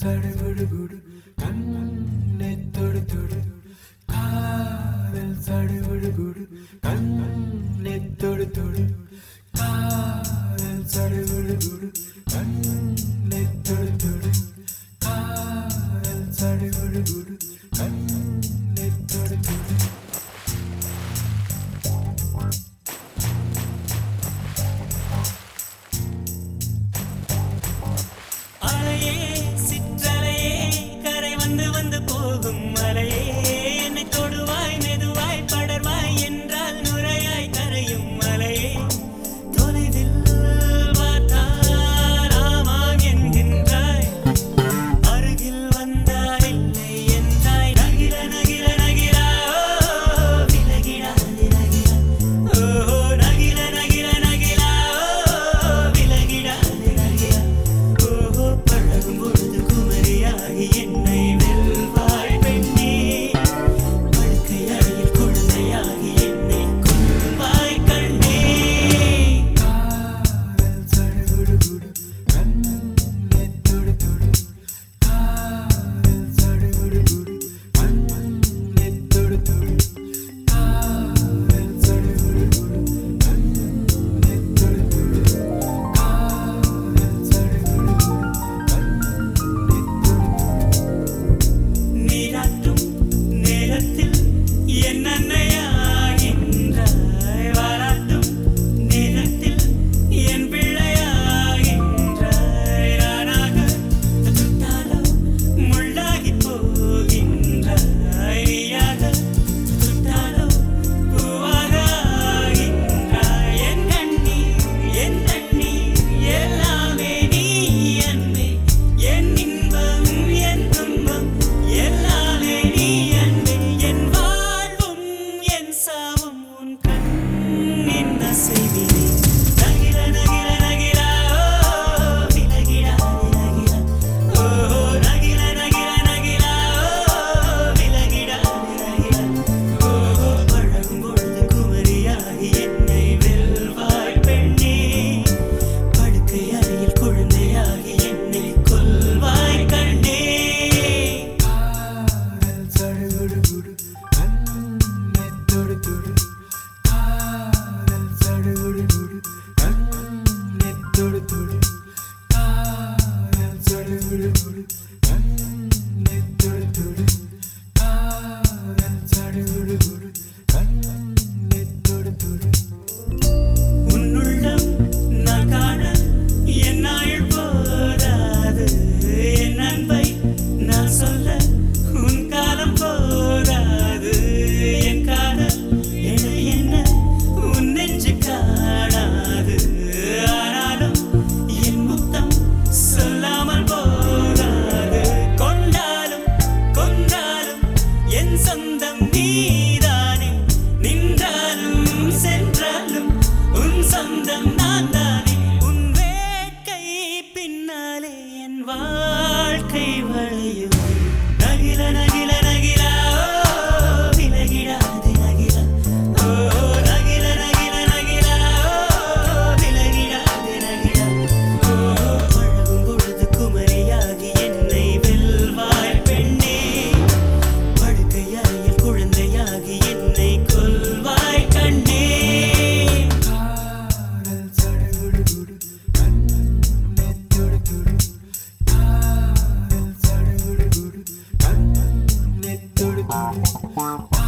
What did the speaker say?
Zare budu budu வாழ்க்கை Wow.